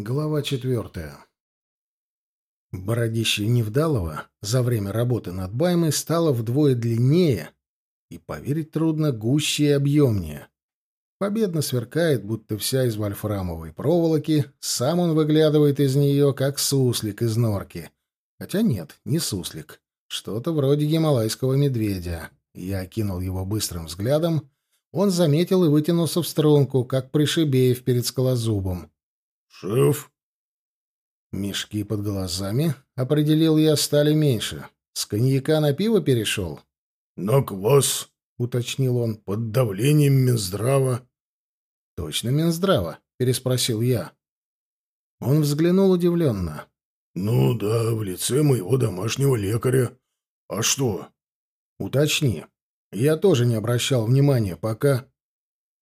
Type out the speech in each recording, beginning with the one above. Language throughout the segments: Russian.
Глава четвертая. Бородище Невдалова за время работы над Баймой стало вдвое длиннее и, поверить трудно, гуще и объемнее. Победно сверкает, будто вся из вольфрамовой проволоки, сам он выглядывает из нее, как суслик из норки. Хотя нет, не суслик. Что-то вроде гималайского медведя. Я окинул его быстрым взглядом. Он заметил и вытянулся в струнку, как пришибеев перед скалозубом. «Шеф?» Мешки под глазами, определил я, стали меньше. С коньяка на пиво перешел? «На квас», — уточнил он, — «под давлением Минздрава». «Точно Минздрава?» — переспросил я. Он взглянул удивленно. «Ну да, в лице моего домашнего лекаря. А что?» «Уточни. Я тоже не обращал внимания, пока...»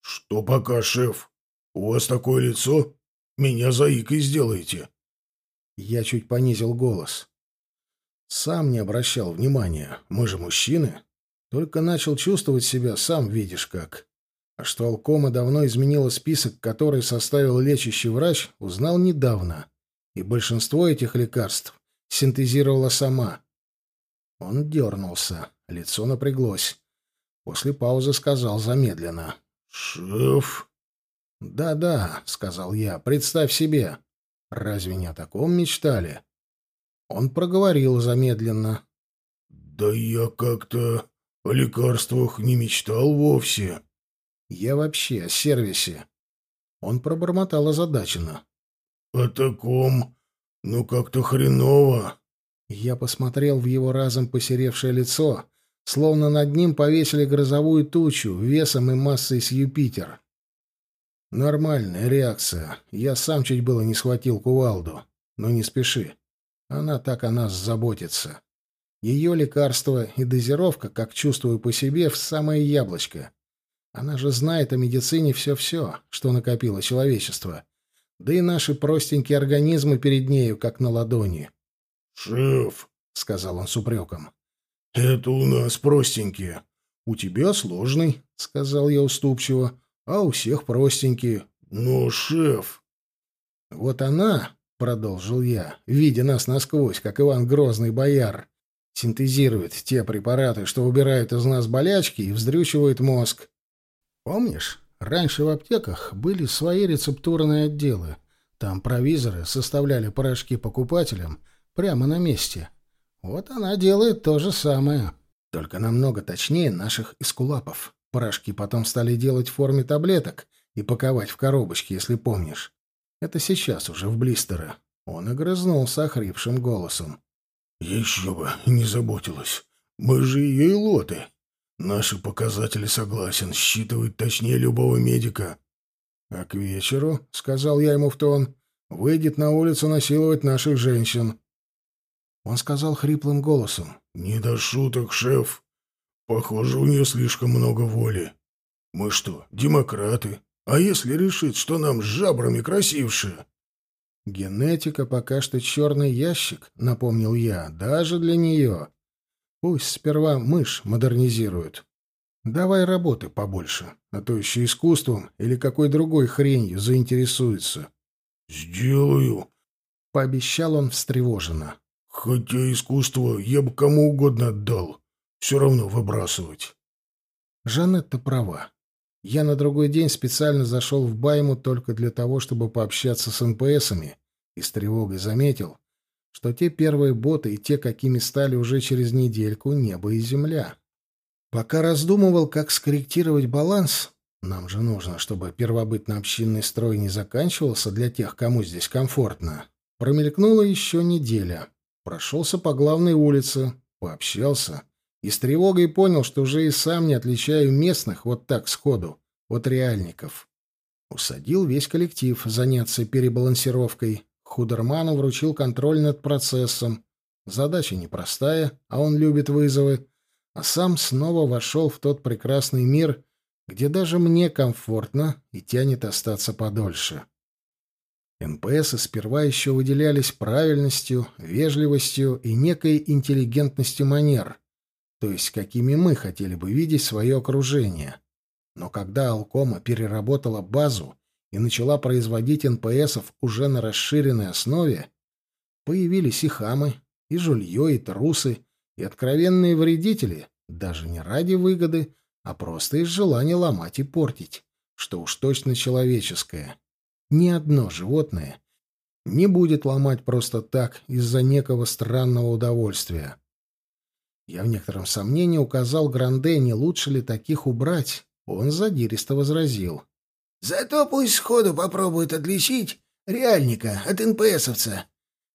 «Что пока, шеф? У вас такое лицо?» Меня заикой сделаете. Я чуть понизил голос. Сам не обращал внимания. Мы же мужчины. Только начал чувствовать себя, сам видишь как. А что Алкома давно изменила список, который составил лечащий врач, узнал недавно. И большинство этих лекарств синтезировала сама. Он дернулся. Лицо напряглось. После паузы сказал замедленно. «Шеф, «Да-да», — сказал я, — «представь себе. Разве не о таком мечтали?» Он проговорил замедленно. «Да я как-то о лекарствах не мечтал вовсе». «Я вообще о сервисе». Он пробормотал озадаченно. «О таком? Ну, как-то хреново». Я посмотрел в его разом посеревшее лицо, словно над ним повесили грозовую тучу весом и массой с Юпитер. Нормальная реакция. Я сам чуть было не схватил кувалду. Но не спеши. Она так о нас заботится. Ее лекарство и дозировка, как чувствую по себе, в самое яблочко. Она же знает о медицине все-все, что накопило человечество. Да и наши простенькие организмы перед нею, как на ладони. «Шеф», — сказал он с упреком, — «это у нас простенькие». «У тебя сложный», — сказал я уступчиво а у всех простенькие. Но, шеф... Вот она, — продолжил я, видя нас насквозь, как Иван Грозный бояр, синтезирует те препараты, что убирают из нас болячки и вздрючивают мозг. Помнишь, раньше в аптеках были свои рецептурные отделы. Там провизоры составляли порошки покупателям прямо на месте. Вот она делает то же самое, только намного точнее наших эскулапов. Порошки потом стали делать в форме таблеток и паковать в коробочки, если помнишь. Это сейчас уже в блистеры. Он огрызнулся охрипшим голосом. «Еще бы, не заботилась. Мы же ее лоты. Наши показатели, согласен, считывают точнее любого медика». «А к вечеру, — сказал я ему в тон, — выйдет на улицу насиловать наших женщин». Он сказал хриплым голосом. «Не до шуток, шеф. Похоже, у нее слишком много воли. Мы что, демократы? А если решит, что нам с жабрами красивше? Генетика пока что черный ящик, напомнил я, даже для нее. Пусть сперва мышь модернизируют. Давай работы побольше, а то еще искусством или какой другой хренью заинтересуется. Сделаю, пообещал он встревоженно. Хотя искусство я бы кому угодно отдал. Все равно выбрасывать. Жанетта права. Я на другой день специально зашел в Байму только для того, чтобы пообщаться с НПСами, и с тревогой заметил, что те первые боты и те, какими стали уже через недельку, небо и земля. Пока раздумывал, как скорректировать баланс, нам же нужно, чтобы первобытно-общинный строй не заканчивался для тех, кому здесь комфортно. Промелькнула еще неделя. Прошелся по главной улице, пообщался — и с тревогой понял, что уже и сам не отличаю местных вот так сходу от реальников. Усадил весь коллектив заняться перебалансировкой. Худерману вручил контроль над процессом. Задача непростая, а он любит вызовы. А сам снова вошел в тот прекрасный мир, где даже мне комфортно и тянет остаться подольше. НПСы сперва еще выделялись правильностью, вежливостью и некой интеллигентностью манер то есть какими мы хотели бы видеть свое окружение. Но когда Алкома переработала базу и начала производить НПСов уже на расширенной основе, появились и хамы, и жулье, и трусы, и откровенные вредители, даже не ради выгоды, а просто из желания ломать и портить, что уж точно человеческое. Ни одно животное не будет ломать просто так из-за некого странного удовольствия. Я в некотором сомнении указал Гранде, не лучше ли таких убрать. Он задиристо возразил. «Зато пусть сходу попробуют отличить реальника от НПСовца.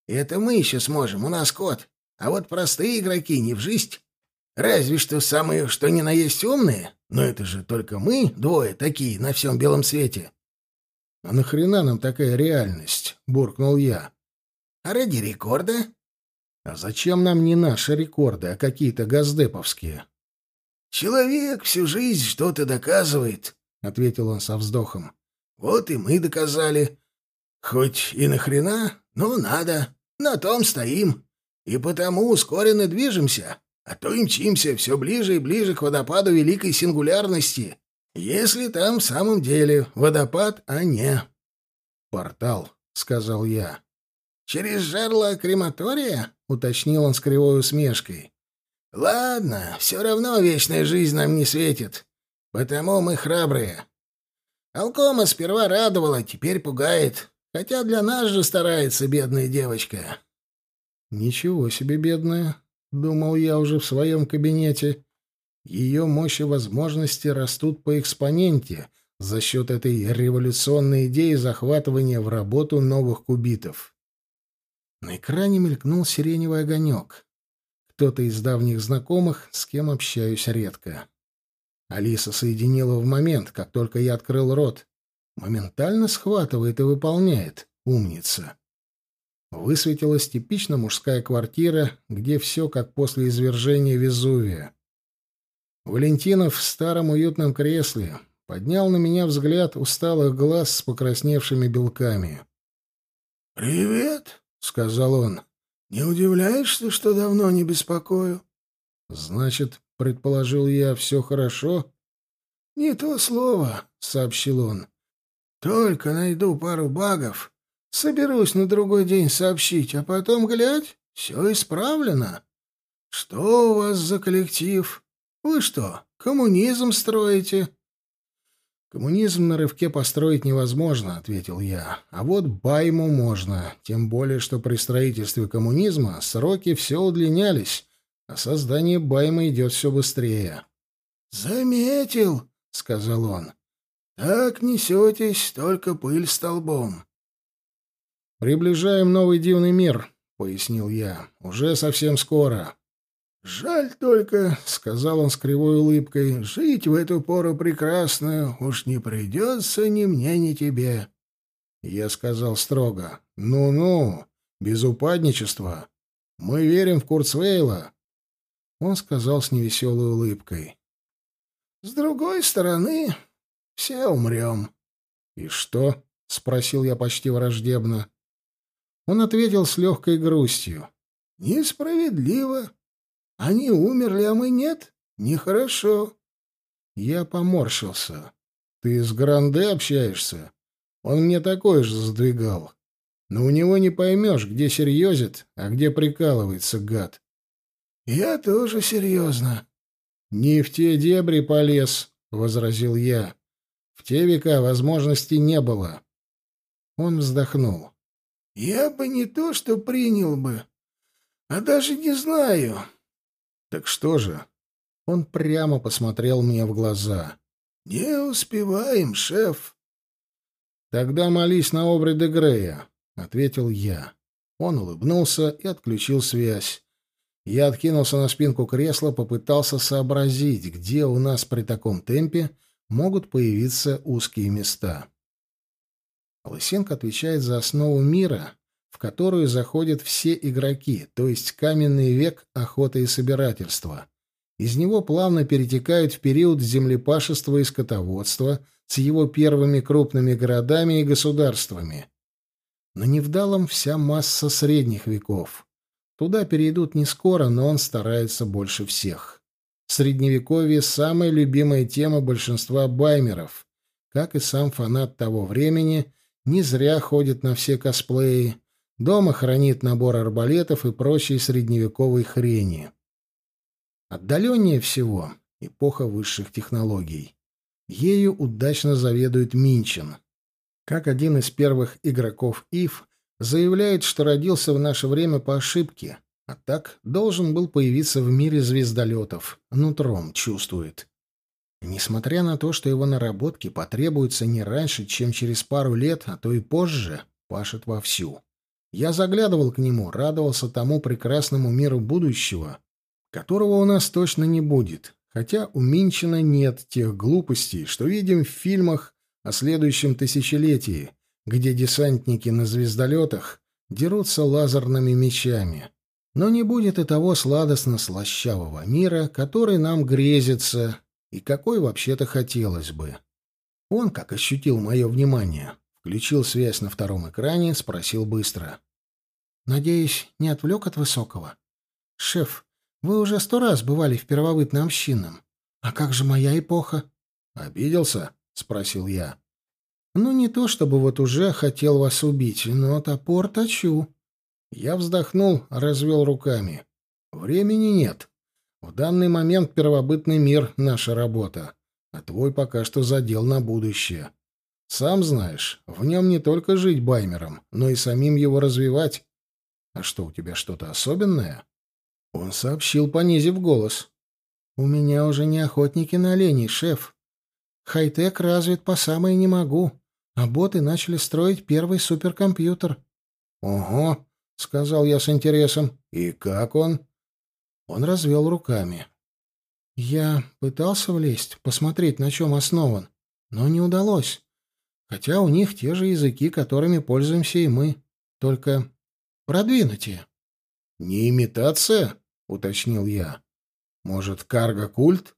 Это мы еще сможем, у нас код. А вот простые игроки не в жизнь. Разве что самые, что ни на есть умные. Но это же только мы, двое, такие, на всем белом свете. — А нахрена нам такая реальность? — буркнул я. — А ради рекорда? — А зачем нам не наши рекорды, а какие-то газдеповские? — Человек всю жизнь что-то доказывает, — ответил он со вздохом. — Вот и мы доказали. Хоть и нахрена, но надо. На том стоим. И потому ускоренно движемся, а то и мчимся все ближе и ближе к водопаду великой сингулярности, если там в самом деле водопад, а не... «Портал», — сказал я. «Через жерло крематория?» — уточнил он с кривой усмешкой. «Ладно, все равно вечная жизнь нам не светит, потому мы храбрые. Алкома сперва радовала, теперь пугает, хотя для нас же старается бедная девочка». «Ничего себе, бедная», — думал я уже в своем кабинете. Ее мощь и возможности растут по экспоненте за счет этой революционной идеи захватывания в работу новых кубитов. На экране мелькнул сиреневый огонек. Кто-то из давних знакомых, с кем общаюсь редко. Алиса соединила в момент, как только я открыл рот. Моментально схватывает и выполняет. Умница. Высветилась типично мужская квартира, где все как после извержения Везувия. Валентинов в старом уютном кресле поднял на меня взгляд усталых глаз с покрасневшими белками. «Привет», — сказал он. «Не удивляешься, что давно не беспокою?» «Значит, — предположил я, — все хорошо?» «Не то слово», — сообщил он. «Только найду пару багов, соберусь на другой день сообщить, а потом, глядь, все исправлено. Что у вас за коллектив?» Вы что, коммунизм строите? Коммунизм на рывке построить невозможно, ответил я. А вот байму можно, тем более что при строительстве коммунизма сроки все удлинялись, а создание байма идет все быстрее. Заметил, сказал он. Так несетесь, только пыль столбом. Приближаем новый дивный мир, пояснил я. Уже совсем скоро. «Жаль только», — сказал он с кривой улыбкой, — «жить в эту пору прекрасную уж не придется ни мне, ни тебе». Я сказал строго, «Ну-ну, без упадничества. Мы верим в Курцвейла». Он сказал с невеселой улыбкой, «С другой стороны, все умрем». «И что?» — спросил я почти враждебно. Он ответил с легкой грустью. «Несправедливо. Они умерли, а мы нет? Нехорошо. Я поморщился. Ты с Гранде общаешься? Он мне такой же задвигал. Но у него не поймешь, где серьезит, а где прикалывается гад. Я тоже серьезно. Не в те дебри полез, — возразил я. В те века возможности не было. Он вздохнул. Я бы не то, что принял бы, а даже не знаю. «Так что же?» Он прямо посмотрел мне в глаза. «Не успеваем, шеф». «Тогда молись на обры де Грея», — ответил я. Он улыбнулся и отключил связь. Я откинулся на спинку кресла, попытался сообразить, где у нас при таком темпе могут появиться узкие места. Лысенко отвечает за основу мира, в которую заходят все игроки, то есть каменный век охоты и собирательства. Из него плавно перетекают в период землепашества и скотоводства с его первыми крупными городами и государствами. На Невдалом вся масса средних веков. Туда перейдут не скоро, но он старается больше всех. Средневековье — самая любимая тема большинства баймеров. как и сам фанат того времени, не зря ходит на все косплеи, дома хранит набор арбалетов и прочей средневековой хрени. Отдаленнее всего эпоха высших технологий. Ею удачно заведует Минчин. Как один из первых игроков ИФ заявляет, что родился в наше время по ошибке, а так должен был появиться в мире звездолетов, нутром чувствует. Несмотря на то, что его наработки потребуются не раньше, чем через пару лет, а то и позже, пашет вовсю. Я заглядывал к нему, радовался тому прекрасному миру будущего, которого у нас точно не будет, хотя у Минчина нет тех глупостей, что видим в фильмах о следующем тысячелетии, где десантники на звездолетах дерутся лазерными мечами. Но не будет и того сладостно-слащавого мира, который нам грезится и какой вообще-то хотелось бы. Он, как ощутил мое внимание, включил связь на втором экране, спросил быстро. «Надеюсь, не отвлек от высокого? Шеф, вы уже сто раз бывали в первобытно-общинном. А как же моя эпоха?» «Обиделся?» — спросил я. «Ну, не то чтобы вот уже хотел вас убить, но топор точу». Я вздохнул, развел руками. «Времени нет. В данный момент первобытный мир — наша работа, а твой пока что задел на будущее. Сам знаешь, в нем не только жить баймером, но и самим его развивать. А что, у тебя что-то особенное?» Он сообщил, понизив голос. «У меня уже не охотники на оленей, шеф. Хай-тек развит по самое не могу, а боты начали строить первый суперкомпьютер». «Ого», — сказал я с интересом. «И как он?» Он развел руками. Я пытался влезть, посмотреть, на чем основан, но не удалось. Хотя у них те же языки, которыми пользуемся и мы, только продвинутые. «Не имитация?» — уточнил я. «Может, карго-культ?»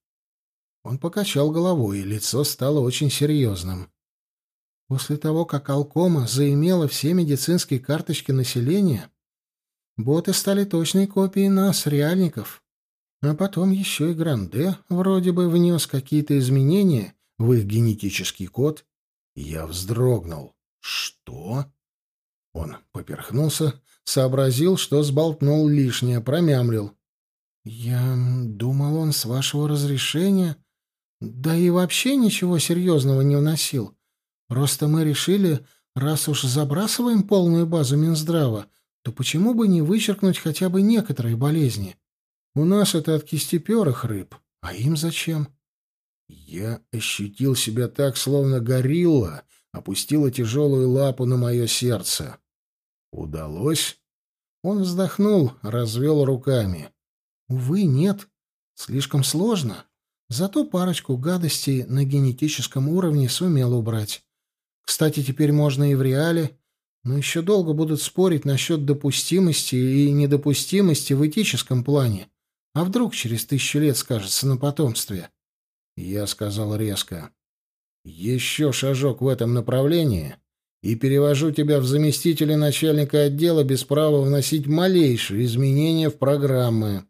Он покачал головой, и лицо стало очень серьезным. После того, как Алкома заимела все медицинские карточки населения, Боты стали точной копией нас, реальников. А потом еще и Гранде вроде бы внес какие-то изменения в их генетический код. Я вздрогнул. Что? Он поперхнулся, сообразил, что сболтнул лишнее, промямлил. «Я думал, он с вашего разрешения...» «Да и вообще ничего серьезного не вносил. Просто мы решили, раз уж забрасываем полную базу Минздрава, то почему бы не вычеркнуть хотя бы некоторые болезни? У нас это от кистеперых рыб, а им зачем? Я ощутил себя так, словно горилла опустила тяжелую лапу на мое сердце. Удалось? Он вздохнул, развел руками. Увы, нет. Слишком сложно. Зато парочку гадостей на генетическом уровне сумел убрать. Кстати, теперь можно и в реале, но еще долго будут спорить насчет допустимости и недопустимости в этическом плане. А вдруг через тысячу лет скажется на потомстве? Я сказал резко. Еще шажок в этом направлении, и перевожу тебя в заместителя начальника отдела без права вносить малейшие изменения в программы.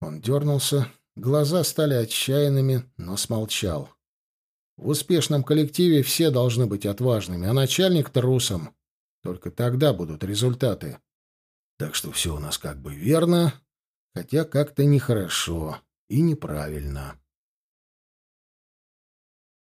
Он дернулся, глаза стали отчаянными, но смолчал. В успешном коллективе все должны быть отважными, а начальник — трусом. Только тогда будут результаты. Так что все у нас как бы верно, хотя как-то нехорошо и неправильно.